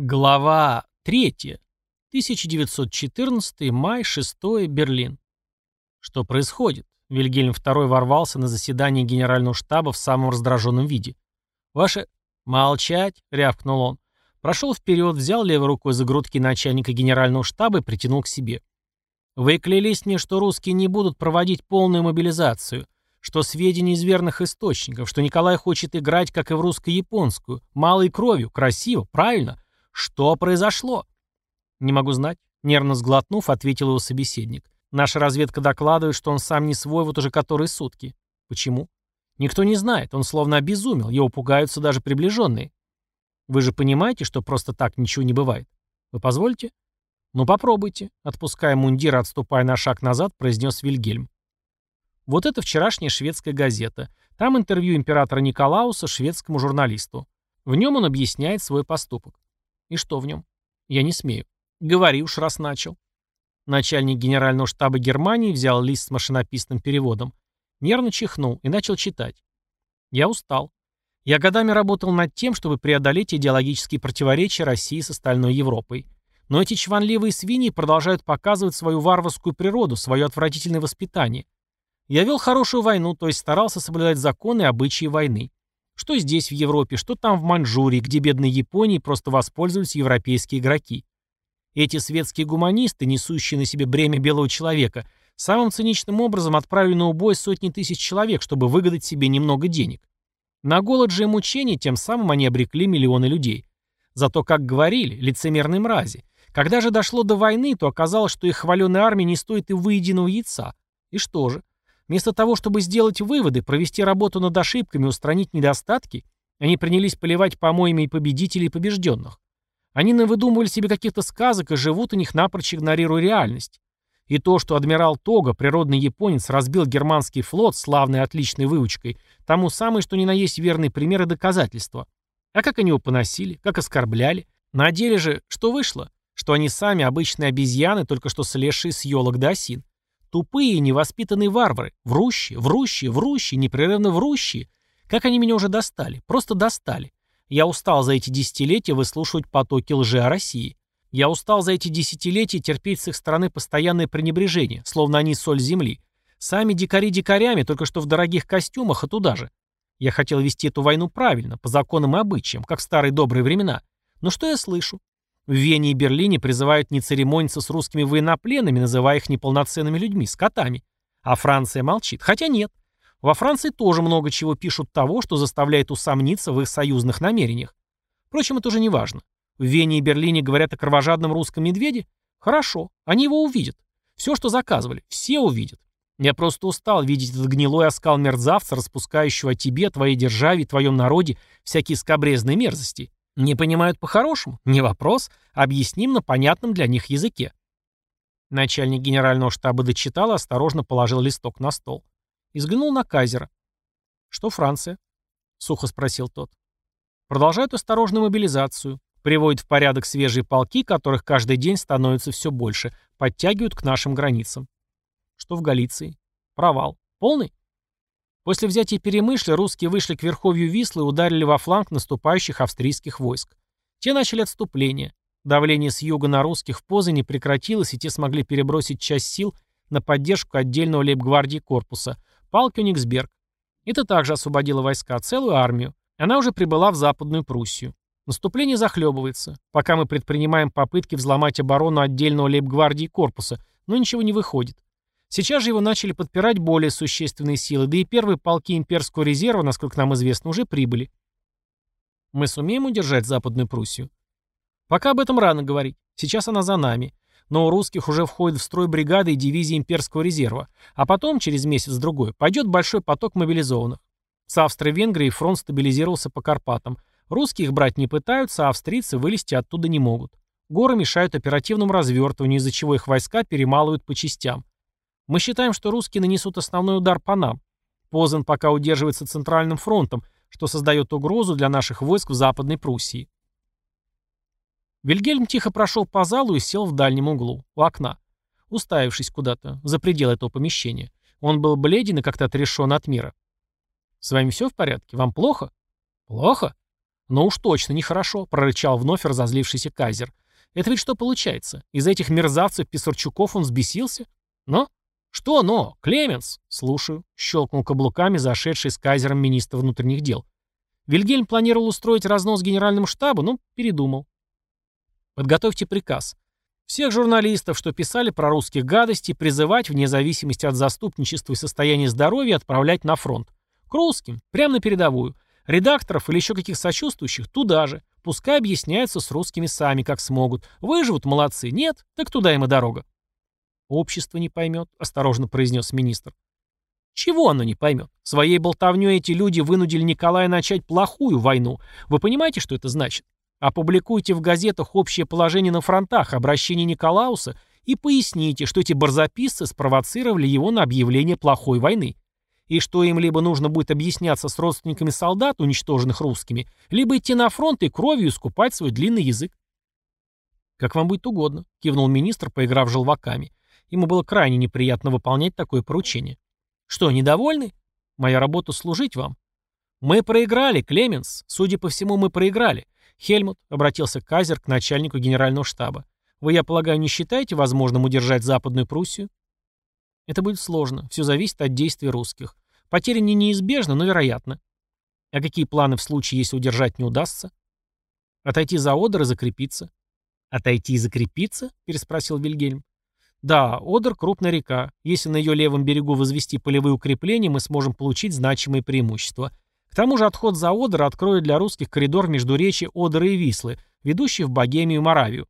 Глава 3. 1914 май 6 Берлин. Что происходит? Вильгельм II ворвался на заседание генерального штаба в самом раздраженном виде. «Ваше...» «Молчать!» — рявкнул он. Прошел вперед, взял левой рукой за грудки начальника генерального штаба и притянул к себе. «Вы клялись мне, что русские не будут проводить полную мобилизацию, что сведения из верных источников, что Николай хочет играть, как и в русско-японскую, малой кровью, красиво, правильно?» Что произошло? Не могу знать. Нервно сглотнув, ответил его собеседник. Наша разведка докладывает, что он сам не свой вот уже которые сутки. Почему? Никто не знает, он словно обезумел, его пугаются даже приближенные. Вы же понимаете, что просто так ничего не бывает? Вы позволите? Ну попробуйте, отпуская мундир, отступая на шаг назад, произнес Вильгельм. Вот это вчерашняя шведская газета. Там интервью императора Николауса шведскому журналисту. В нем он объясняет свой поступок. И что в нем? Я не смею. Говори уж, раз начал. Начальник генерального штаба Германии взял лист с машинописным переводом, нервно чихнул и начал читать. Я устал. Я годами работал над тем, чтобы преодолеть идеологические противоречия России с остальной Европой. Но эти чванливые свиньи продолжают показывать свою варварскую природу, свое отвратительное воспитание. Я вел хорошую войну, то есть старался соблюдать законы и обычаи войны. Что здесь, в Европе, что там, в Маньчжурии, где бедной Японии просто воспользовались европейские игроки. Эти светские гуманисты, несущие на себе бремя белого человека, самым циничным образом отправили на убой сотни тысяч человек, чтобы выгадать себе немного денег. На голод же и мучения тем самым они обрекли миллионы людей. Зато, как говорили, лицемерные мрази. Когда же дошло до войны, то оказалось, что их хваленая армия не стоит и выеденного яйца. И что же? Вместо того, чтобы сделать выводы, провести работу над ошибками, устранить недостатки, они принялись поливать помоями и победителей, и побежденных. Они навыдумывали себе каких-то сказок и живут у них напрочь игнорируя реальность. И то, что адмирал Тога, природный японец, разбил германский флот, славной отличной выучкой, тому самое, что ни на есть верный пример и доказательства. А как они его поносили, как оскорбляли. На деле же, что вышло? Что они сами обычные обезьяны, только что слезшие с елок до осин. Тупые, невоспитанные варвары. Врущие, врущие, врущие, непрерывно врущие. Как они меня уже достали. Просто достали. Я устал за эти десятилетия выслушивать потоки лжи о России. Я устал за эти десятилетия терпеть с их стороны постоянное пренебрежение, словно они соль земли. Сами дикари дикарями, только что в дорогих костюмах, и туда же. Я хотел вести эту войну правильно, по законам и обычаям, как в старые добрые времена. Но что я слышу? В Вене и Берлине призывают не церемониться с русскими военнопленными, называя их неполноценными людьми, скотами. А Франция молчит. Хотя нет. Во Франции тоже много чего пишут того, что заставляет усомниться в их союзных намерениях. Впрочем, это уже не важно. В Вене и Берлине говорят о кровожадном русском медведе? Хорошо, они его увидят. Все, что заказывали, все увидят. Я просто устал видеть этот гнилой оскал мерзавца, распускающего о тебе, твоей державе твоем народе всякие скобрезные мерзости. Не понимают по-хорошему? Не вопрос. Объясним на понятном для них языке. Начальник генерального штаба дочитал и осторожно положил листок на стол. И на Кайзера. «Что Франция?» — сухо спросил тот. «Продолжают осторожную мобилизацию. Приводят в порядок свежие полки, которых каждый день становится все больше. Подтягивают к нашим границам. Что в Галиции? Провал. Полный? После взятия Перемышля русские вышли к верховью Вислы и ударили во фланг наступающих австрийских войск. Те начали отступление. Давление с юга на русских в Позане прекратилось, и те смогли перебросить часть сил на поддержку отдельного лейбгвардии корпуса, пал Кёнигсберг. Это также освободило войска, целую армию. Она уже прибыла в Западную Пруссию. Наступление захлебывается, пока мы предпринимаем попытки взломать оборону отдельного лейбгвардии корпуса, но ничего не выходит. Сейчас же его начали подпирать более существенные силы, да и первые полки имперского резерва, насколько нам известно, уже прибыли. Мы сумеем удержать Западную Пруссию? Пока об этом рано говорить. Сейчас она за нами. Но у русских уже входят в строй бригады и дивизии имперского резерва. А потом, через месяц-другой, пойдет большой поток мобилизованных. С Австро-Венгрией фронт стабилизировался по Карпатам. Русские их брать не пытаются, а австрийцы вылезти оттуда не могут. Горы мешают оперативному развертыванию, из-за чего их войска перемалывают по частям. Мы считаем, что русские нанесут основной удар по нам. Позан пока удерживается Центральным фронтом, что создает угрозу для наших войск в Западной Пруссии. Вильгельм тихо прошел по залу и сел в дальнем углу, у окна, уставившись куда-то, за пределы этого помещения. Он был бледен и как-то отрешен от мира. «С вами все в порядке? Вам плохо?» «Плохо? «Но уж точно нехорошо», — прорычал вновь разозлившийся Кайзер. «Это ведь что получается? Из-за этих мерзавцев Писарчуков он взбесился? Но? Что но? Клеменс?» «Слушаю», — щелкнул каблуками зашедший с Кайзером министр внутренних дел. Вильгельм планировал устроить разнос генеральному штабу, но передумал. Подготовьте приказ. Всех журналистов, что писали про русских гадостей, призывать, вне зависимости от заступничества и состояния здоровья, отправлять на фронт. К русским, прямо на передовую. Редакторов или еще каких сочувствующих туда же. Пускай объясняются с русскими сами, как смогут. Выживут, молодцы. Нет, так туда им и дорога. Общество не поймет, осторожно произнес министр. Чего оно не поймет? Своей болтовней эти люди вынудили Николая начать плохую войну. Вы понимаете, что это значит? Опубликуйте в газетах общее положение на фронтах, обращение Николауса и поясните, что эти барзаписцы спровоцировали его на объявление плохой войны. И что им либо нужно будет объясняться с родственниками солдат, уничтоженных русскими, либо идти на фронт и кровью искупать свой длинный язык. «Как вам будет угодно», — кивнул министр, поиграв желваками. Ему было крайне неприятно выполнять такое поручение. «Что, недовольны? Моя работа — служить вам». «Мы проиграли, Клеменс. Судя по всему, мы проиграли. «Хельмут», — обратился Казер к начальнику генерального штаба, «вы, я полагаю, не считаете возможным удержать Западную Пруссию?» «Это будет сложно. Все зависит от действий русских. Потери не неизбежны, но вероятно. А какие планы в случае, если удержать не удастся?» «Отойти за Одер и закрепиться». «Отойти и закрепиться?» — переспросил Вильгельм. «Да, Одер — крупная река. Если на ее левом берегу возвести полевые укрепления, мы сможем получить значимые преимущества. К тому же отход за Одер откроет для русских коридор между речи Одера и Вислы, ведущий в Богемию и Моравию.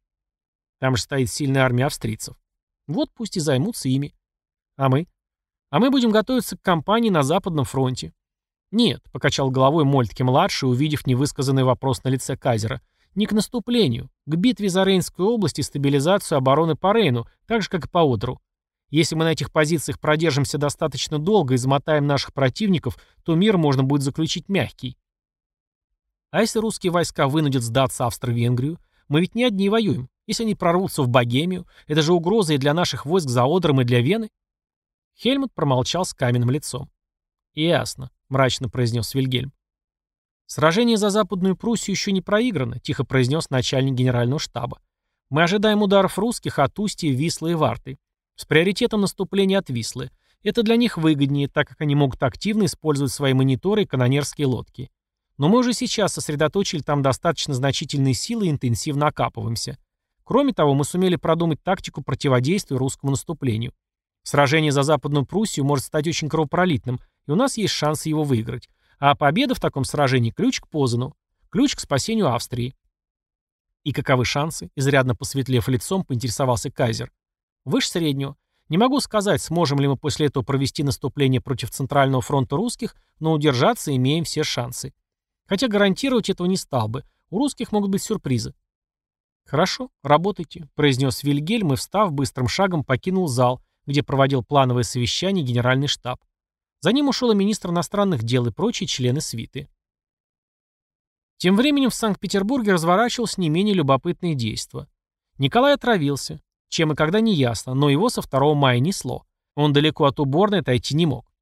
Там же стоит сильная армия австрийцев. Вот пусть и займутся ими. А мы? А мы будем готовиться к кампании на Западном фронте. Нет, покачал головой Мольтке-младший, увидев невысказанный вопрос на лице Кайзера. Не к наступлению, к битве за Рейнскую область и стабилизацию обороны по Рейну, так же, как и по Одеру. Если мы на этих позициях продержимся достаточно долго и измотаем наших противников, то мир можно будет заключить мягкий. А если русские войска вынудят сдаться Австро-Венгрию? Мы ведь не одни воюем. Если они прорвутся в Богемию, это же угроза и для наших войск за Одром, и для Вены. Хельмут промолчал с каменным лицом. «Ясно», — мрачно произнес Вильгельм. «Сражение за Западную Пруссию еще не проиграно», — тихо произнес начальник генерального штаба. «Мы ожидаем ударов русских от Устья, Вислы и Варты. С приоритетом наступления от Вислы. Это для них выгоднее, так как они могут активно использовать свои мониторы и канонерские лодки. Но мы уже сейчас сосредоточили там достаточно значительные силы и интенсивно окапываемся. Кроме того, мы сумели продумать тактику противодействия русскому наступлению. Сражение за Западную Пруссию может стать очень кровопролитным, и у нас есть шанс его выиграть. А победа в таком сражении – ключ к Позану, ключ к спасению Австрии. И каковы шансы? Изрядно посветлев лицом, поинтересовался Кайзер. Выше среднего. Не могу сказать, сможем ли мы после этого провести наступление против Центрального фронта русских, но удержаться имеем все шансы. Хотя гарантировать этого не стал бы. У русских могут быть сюрпризы. «Хорошо, работайте», — произнес Вильгельм и, встав, быстрым шагом покинул зал, где проводил плановое совещание генеральный штаб. За ним ушел и министр иностранных дел и прочие члены свиты. Тем временем в Санкт-Петербурге разворачивалось не менее любопытные действия. Николай отравился. Чем и когда не ясно, но его со 2 мая несло. Он далеко от уборной отойти не мог.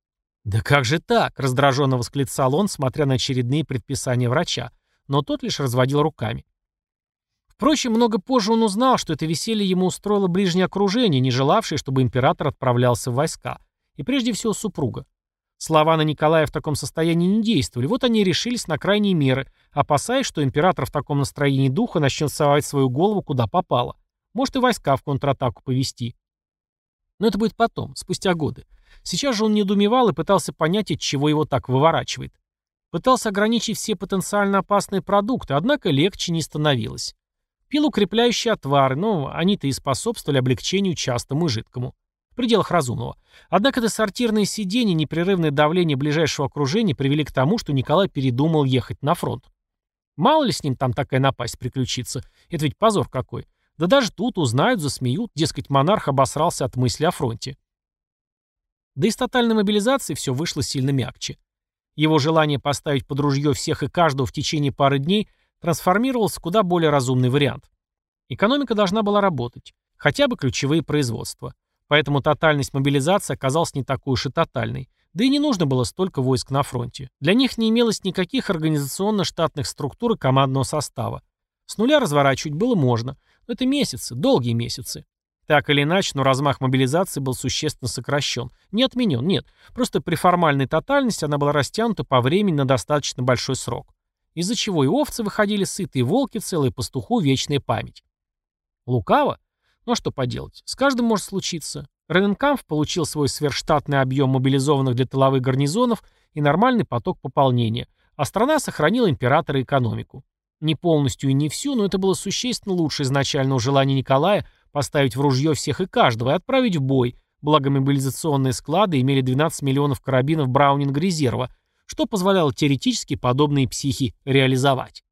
«Да как же так?» — раздраженно восклицал он, смотря на очередные предписания врача, но тот лишь разводил руками. Впрочем, много позже он узнал, что это веселье ему устроило ближнее окружение, не желавшее, чтобы император отправлялся в войска, и прежде всего супруга. Слова на Николая в таком состоянии не действовали, вот они и решились на крайние меры, опасаясь, что император в таком настроении духа начнет совать свою голову куда попало. Может и войска в контратаку повести. Но это будет потом, спустя годы. Сейчас же он недоумевал и пытался понять, от чего его так выворачивает. Пытался ограничить все потенциально опасные продукты, однако легче не становилось. Пил укрепляющие отвары, но они-то и способствовали облегчению частому и жидкому. Пределах разумного. Однако это сортирные сиденья, непрерывное давление ближайшего окружения привели к тому, что Николай передумал ехать на фронт. Мало ли с ним там такая напасть приключится. Это ведь позор какой. Да даже тут узнают, засмеют, дескать, монарх обосрался от мысли о фронте. Да и с тотальной мобилизацией все вышло сильно мягче. Его желание поставить под ружье всех и каждого в течение пары дней трансформировалось в куда более разумный вариант. Экономика должна была работать, хотя бы ключевые производства. Поэтому тотальность мобилизации оказалась не такой уж и тотальной. Да и не нужно было столько войск на фронте. Для них не имелось никаких организационно-штатных структур и командного состава. С нуля разворачивать было можно, но это месяцы, долгие месяцы. Так или иначе, но размах мобилизации был существенно сокращен. Не отменен, нет. Просто при формальной тотальности она была растянута по времени на достаточно большой срок. Из-за чего и овцы выходили сытые, волки целые, пастуху вечная память. Лукаво? Ну а что поделать? С каждым может случиться. Рененкамф получил свой сверхштатный объем мобилизованных для тыловых гарнизонов и нормальный поток пополнения, а страна сохранила императора и экономику. Не полностью и не всю, но это было существенно лучше изначального желания Николая поставить в ружье всех и каждого и отправить в бой, благо мобилизационные склады имели 12 миллионов карабинов Браунинг резерва, что позволяло теоретически подобные психи реализовать.